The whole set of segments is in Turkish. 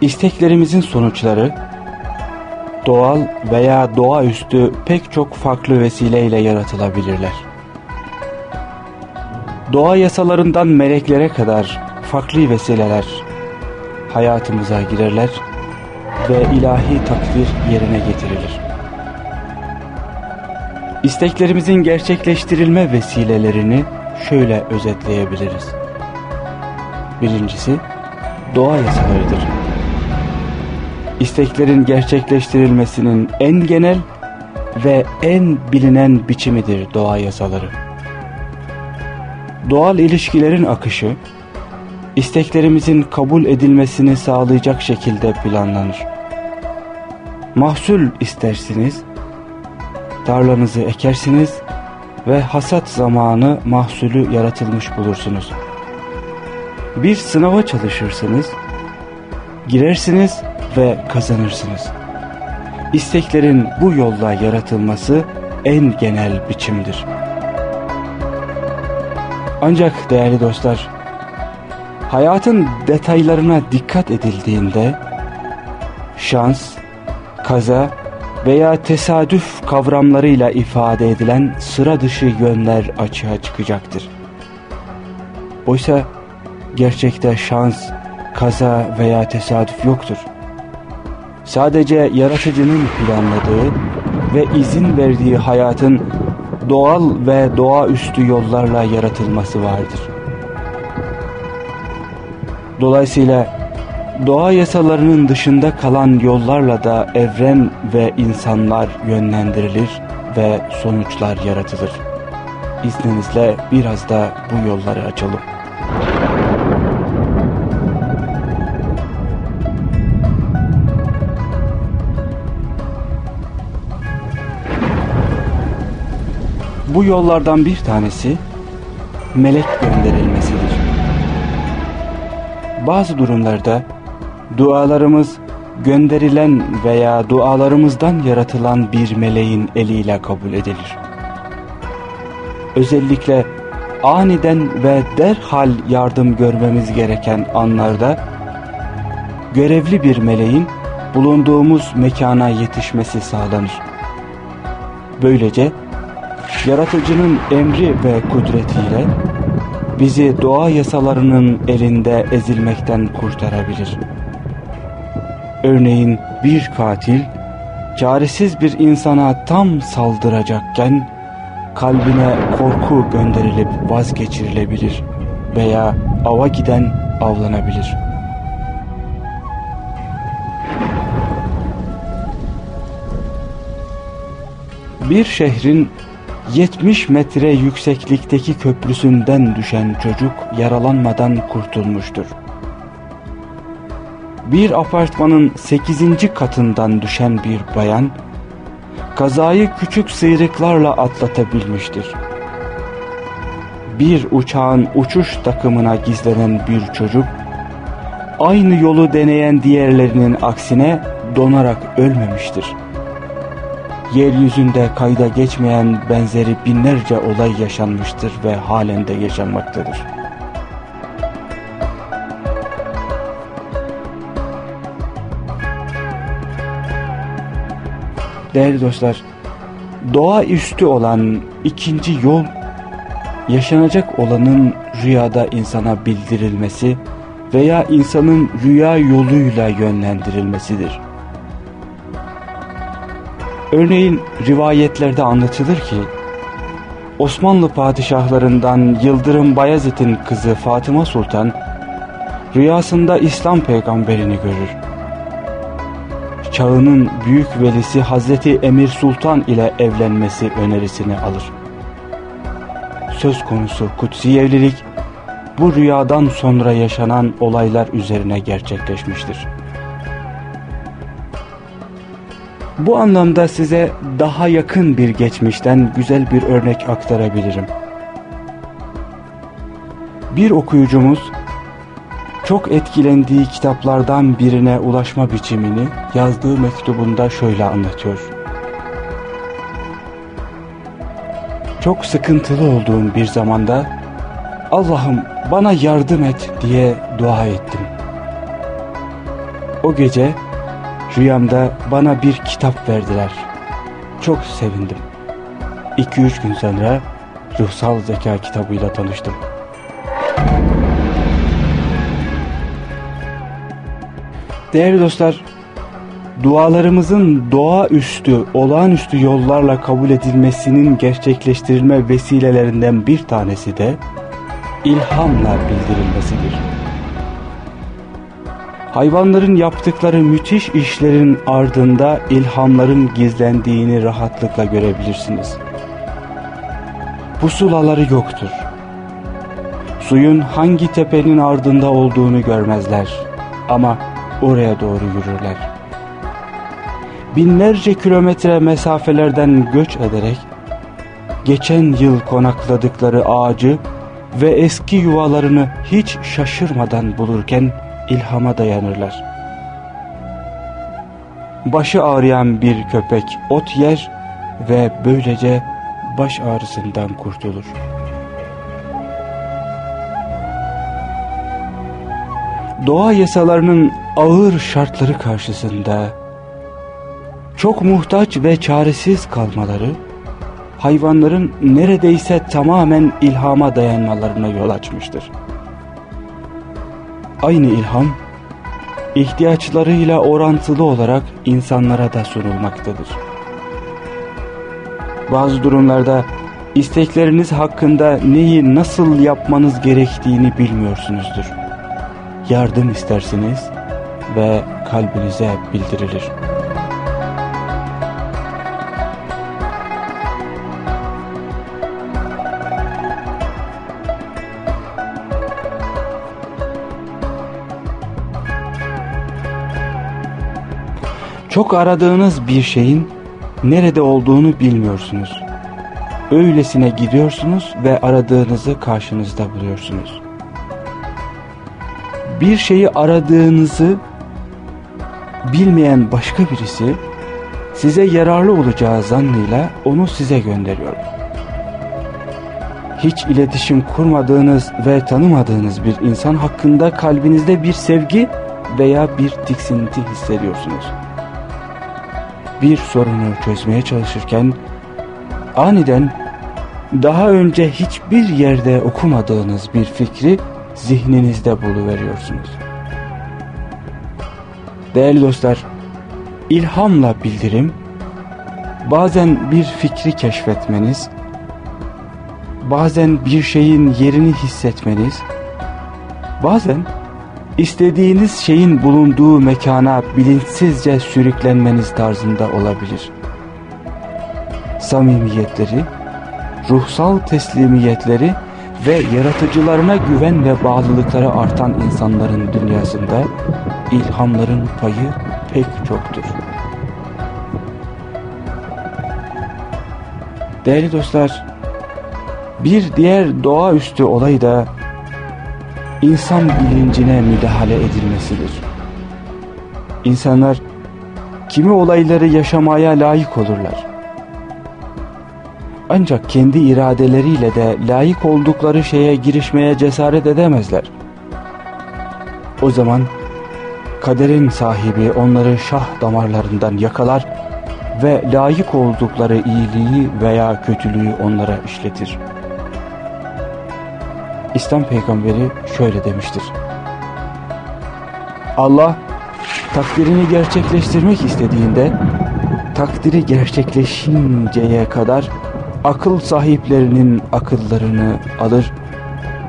isteklerimizin sonuçları doğal veya doğaüstü pek çok farklı vesileyle yaratılabilirler. Doğa yasalarından meleklere kadar farklı vesileler hayatımıza girerler ve ilahi takdir yerine getirilir. İsteklerimizin gerçekleştirilme vesilelerini şöyle özetleyebiliriz. Birincisi, doğa yasalarıdır. İsteklerin gerçekleştirilmesinin en genel ve en bilinen biçimidir doğa yasaları. Doğal ilişkilerin akışı, isteklerimizin kabul edilmesini sağlayacak şekilde planlanır. Mahsul istersiniz, tarlanızı ekersiniz ve hasat zamanı mahsulü yaratılmış bulursunuz. Bir sınava çalışırsınız, girersiniz ve kazanırsınız. İsteklerin bu yolla yaratılması en genel biçimdir. Ancak değerli dostlar, hayatın detaylarına dikkat edildiğinde şans, kaza veya tesadüf kavramlarıyla ifade edilen sıra dışı yönler açığa çıkacaktır. Oysa gerçekte şans, kaza veya tesadüf yoktur. Sadece yaratıcının planladığı ve izin verdiği hayatın doğal ve doğaüstü yollarla yaratılması vardır. Dolayısıyla doğa yasalarının dışında kalan yollarla da evren ve insanlar yönlendirilir ve sonuçlar yaratılır. İzninizle biraz da bu yolları açalım. Bu yollardan bir tanesi melek gönderilmesidir. Bazı durumlarda dualarımız gönderilen veya dualarımızdan yaratılan bir meleğin eliyle kabul edilir. Özellikle aniden ve derhal yardım görmemiz gereken anlarda görevli bir meleğin bulunduğumuz mekana yetişmesi sağlanır. Böylece yaratıcının emri ve kudretiyle bizi doğa yasalarının elinde ezilmekten kurtarabilir. Örneğin bir katil çaresiz bir insana tam saldıracakken kalbine korku gönderilip vazgeçirilebilir veya ava giden avlanabilir. Bir şehrin 70 metre yükseklikteki köprüsünden düşen çocuk yaralanmadan kurtulmuştur. Bir apartmanın 8. katından düşen bir bayan, kazayı küçük sıyrıklarla atlatabilmiştir. Bir uçağın uçuş takımına gizlenen bir çocuk, aynı yolu deneyen diğerlerinin aksine donarak ölmemiştir yeryüzünde kayda geçmeyen benzeri binlerce olay yaşanmıştır ve halen de yaşanmaktadır. Değerli dostlar, doğa üstü olan ikinci yol, yaşanacak olanın rüyada insana bildirilmesi veya insanın rüya yoluyla yönlendirilmesidir. Örneğin rivayetlerde anlatılır ki Osmanlı padişahlarından Yıldırım Bayezid'in kızı Fatıma Sultan rüyasında İslam peygamberini görür. Çağının büyük velisi Hazreti Emir Sultan ile evlenmesi önerisini alır. Söz konusu kutsi evlilik bu rüyadan sonra yaşanan olaylar üzerine gerçekleşmiştir. Bu anlamda size daha yakın bir geçmişten güzel bir örnek aktarabilirim. Bir okuyucumuz çok etkilendiği kitaplardan birine ulaşma biçimini yazdığı mektubunda şöyle anlatıyor. Çok sıkıntılı olduğum bir zamanda Allah'ım bana yardım et diye dua ettim. O gece rüyamda bana bir kitap verdiler. Çok sevindim. 2-3 gün sonra ruhsal zeka kitabıyla tanıştım. Değerli dostlar, dualarımızın doğaüstü, olağanüstü yollarla kabul edilmesinin gerçekleştirilme vesilelerinden bir tanesi de ilhamla bildirilmesidir. Hayvanların yaptıkları müthiş işlerin ardında ilhamların gizlendiğini rahatlıkla görebilirsiniz. Pusulaları yoktur. Suyun hangi tepenin ardında olduğunu görmezler ama oraya doğru yürürler. Binlerce kilometre mesafelerden göç ederek geçen yıl konakladıkları ağacı ve eski yuvalarını hiç şaşırmadan bulurken ilhama dayanırlar. Başı ağrıyan bir köpek ot yer ve böylece baş ağrısından kurtulur. Doğa yasalarının ağır şartları karşısında çok muhtaç ve çaresiz kalmaları hayvanların neredeyse tamamen ilhama dayanmalarına yol açmıştır. Aynı ilham ihtiyaçlarıyla orantılı olarak insanlara da sunulmaktadır. Bazı durumlarda istekleriniz hakkında neyi nasıl yapmanız gerektiğini bilmiyorsunuzdur. Yardım istersiniz ve kalbinize bildirilir. Çok aradığınız bir şeyin nerede olduğunu bilmiyorsunuz. Öylesine gidiyorsunuz ve aradığınızı karşınızda buluyorsunuz. Bir şeyi aradığınızı bilmeyen başka birisi size yararlı olacağı zannıyla onu size gönderiyor. Hiç iletişim kurmadığınız ve tanımadığınız bir insan hakkında kalbinizde bir sevgi veya bir tiksinti hissediyorsunuz bir sorunu çözmeye çalışırken aniden daha önce hiçbir yerde okumadığınız bir fikri zihninizde buluveriyorsunuz. Değerli dostlar, ilhamla bildirim, bazen bir fikri keşfetmeniz, bazen bir şeyin yerini hissetmeniz, bazen istediğiniz şeyin bulunduğu mekana bilinçsizce sürüklenmeniz tarzında olabilir. Samimiyetleri, ruhsal teslimiyetleri ve yaratıcılarına güven ve bağlılıkları artan insanların dünyasında ilhamların payı pek çoktur. Değerli dostlar, bir diğer doğaüstü olay da insan bilincine müdahale edilmesidir. İnsanlar kimi olayları yaşamaya layık olurlar. Ancak kendi iradeleriyle de layık oldukları şeye girişmeye cesaret edemezler. O zaman kaderin sahibi onları şah damarlarından yakalar ve layık oldukları iyiliği veya kötülüğü onlara işletir. İslam peygamberi şöyle demiştir. Allah takdirini gerçekleştirmek istediğinde takdiri gerçekleşinceye kadar akıl sahiplerinin akıllarını alır,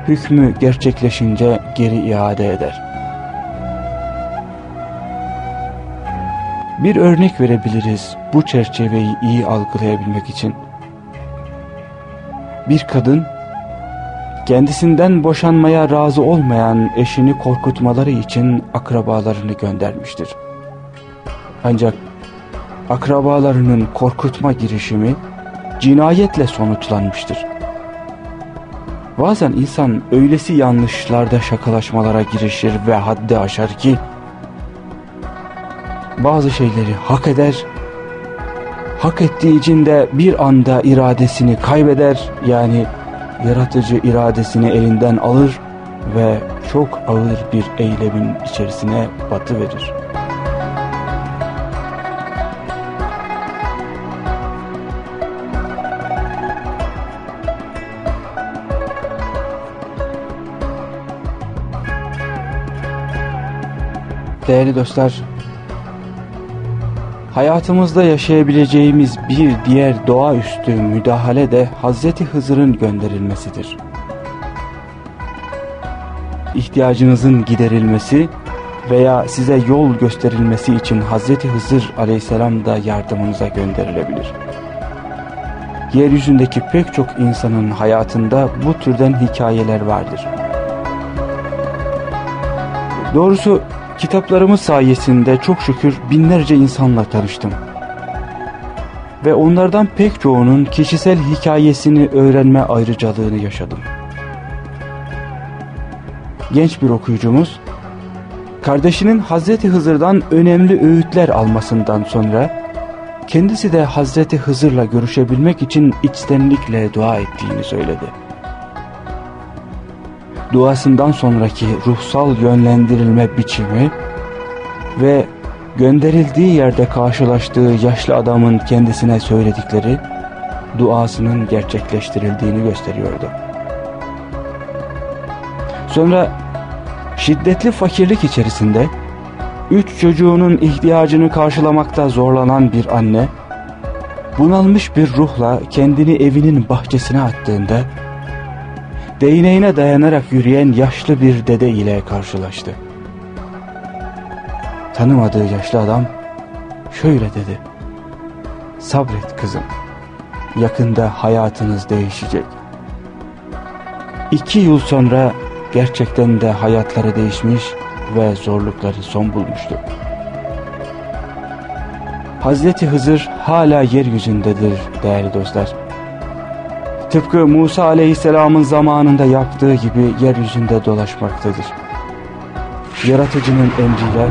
hükmü gerçekleşince geri iade eder. Bir örnek verebiliriz bu çerçeveyi iyi algılayabilmek için. Bir kadın kendisinden boşanmaya razı olmayan eşini korkutmaları için akrabalarını göndermiştir. Ancak akrabalarının korkutma girişimi cinayetle sonuçlanmıştır. Bazen insan öylesi yanlışlarda şakalaşmalara girişir ve haddi aşar ki bazı şeyleri hak eder, hak ettiği için de bir anda iradesini kaybeder yani yaratıcı iradesini elinden alır ve çok ağır bir eylemin içerisine batı verir. Değerli dostlar, hayatımızda yaşayabileceğimiz bir diğer doğaüstü müdahale de Hazreti Hızır'ın gönderilmesidir. İhtiyacınızın giderilmesi veya size yol gösterilmesi için Hazreti Hızır aleyhisselam da yardımınıza gönderilebilir. Yeryüzündeki pek çok insanın hayatında bu türden hikayeler vardır. Doğrusu Kitaplarımız sayesinde çok şükür binlerce insanla tanıştım. Ve onlardan pek çoğunun kişisel hikayesini öğrenme ayrıcalığını yaşadım. Genç bir okuyucumuz, kardeşinin Hazreti Hızır'dan önemli öğütler almasından sonra, kendisi de Hazreti Hızır'la görüşebilmek için içtenlikle dua ettiğini söyledi duasından sonraki ruhsal yönlendirilme biçimi ve gönderildiği yerde karşılaştığı yaşlı adamın kendisine söyledikleri duasının gerçekleştirildiğini gösteriyordu. Sonra şiddetli fakirlik içerisinde üç çocuğunun ihtiyacını karşılamakta zorlanan bir anne bunalmış bir ruhla kendini evinin bahçesine attığında değneğine dayanarak yürüyen yaşlı bir dede ile karşılaştı. Tanımadığı yaşlı adam şöyle dedi. Sabret kızım, yakında hayatınız değişecek. İki yıl sonra gerçekten de hayatları değişmiş ve zorlukları son bulmuştu. Hazreti Hızır hala yeryüzündedir değerli dostlar. Tıpkı Musa aleyhisselamın zamanında yaptığı gibi yeryüzünde dolaşmaktadır. Yaratıcının emriyle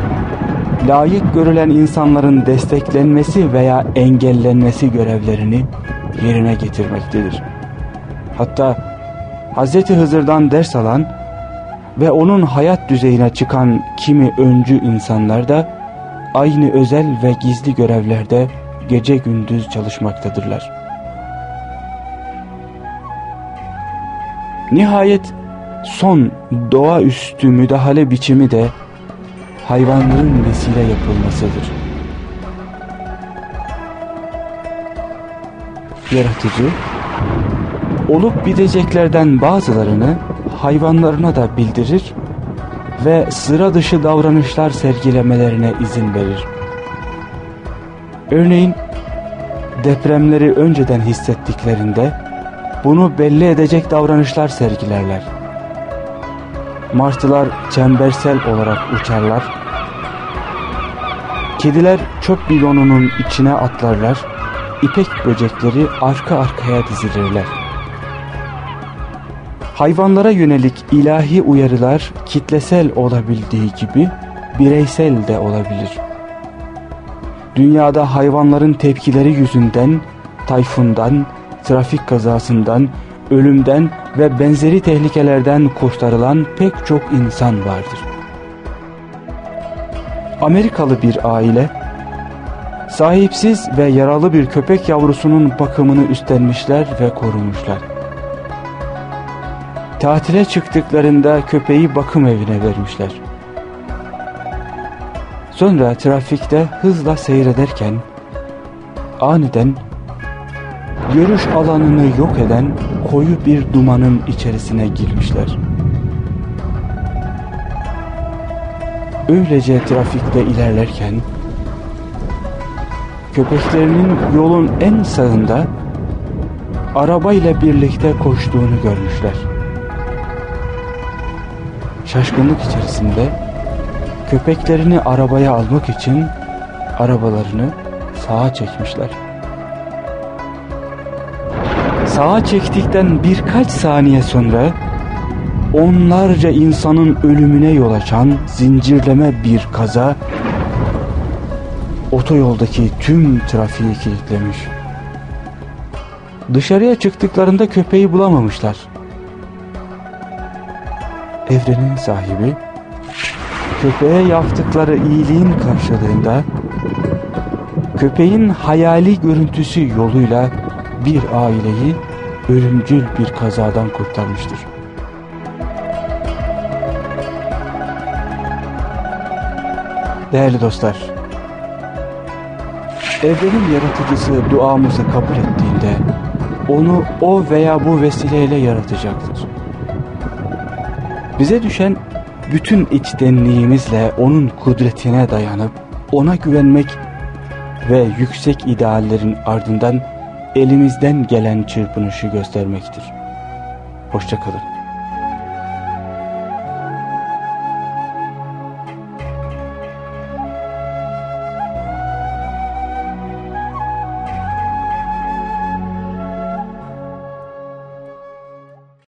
layık görülen insanların desteklenmesi veya engellenmesi görevlerini yerine getirmektedir. Hatta Hz. Hızır'dan ders alan ve onun hayat düzeyine çıkan kimi öncü insanlar da aynı özel ve gizli görevlerde gece gündüz çalışmaktadırlar. Nihayet son doğaüstü müdahale biçimi de hayvanların vesile yapılmasıdır. Yaratıcı, olup biteceklerden bazılarını hayvanlarına da bildirir ve sıra dışı davranışlar sergilemelerine izin verir. Örneğin depremleri önceden hissettiklerinde bunu belli edecek davranışlar sergilerler. Martılar çembersel olarak uçarlar. Kediler çöp bidonunun içine atlarlar. İpek böcekleri arka arkaya dizilirler. Hayvanlara yönelik ilahi uyarılar kitlesel olabildiği gibi bireysel de olabilir. Dünyada hayvanların tepkileri yüzünden, tayfundan, trafik kazasından, ölümden ve benzeri tehlikelerden kurtarılan pek çok insan vardır. Amerikalı bir aile, sahipsiz ve yaralı bir köpek yavrusunun bakımını üstlenmişler ve korumuşlar. Tatile çıktıklarında köpeği bakım evine vermişler. Sonra trafikte hızla seyrederken aniden görüş alanını yok eden koyu bir dumanın içerisine girmişler. Öylece trafikte ilerlerken köpeklerinin yolun en sağında arabayla birlikte koştuğunu görmüşler. şaşkınlık içerisinde köpeklerini arabaya almak için arabalarını sağa çekmişler. Sağa çektikten birkaç saniye sonra onlarca insanın ölümüne yol açan zincirleme bir kaza otoyoldaki tüm trafiği kilitlemiş. Dışarıya çıktıklarında köpeği bulamamışlar. Evrenin sahibi köpeğe yaptıkları iyiliğin karşılığında köpeğin hayali görüntüsü yoluyla bir aileyi ölümcül bir kazadan kurtarmıştır. Değerli dostlar, evrenin yaratıcısı duamızı kabul ettiğinde onu o veya bu vesileyle yaratacaktır. Bize düşen bütün içtenliğimizle onun kudretine dayanıp ona güvenmek ve yüksek ideallerin ardından elimizden gelen çırpınışı göstermektir. Hoşçakalın.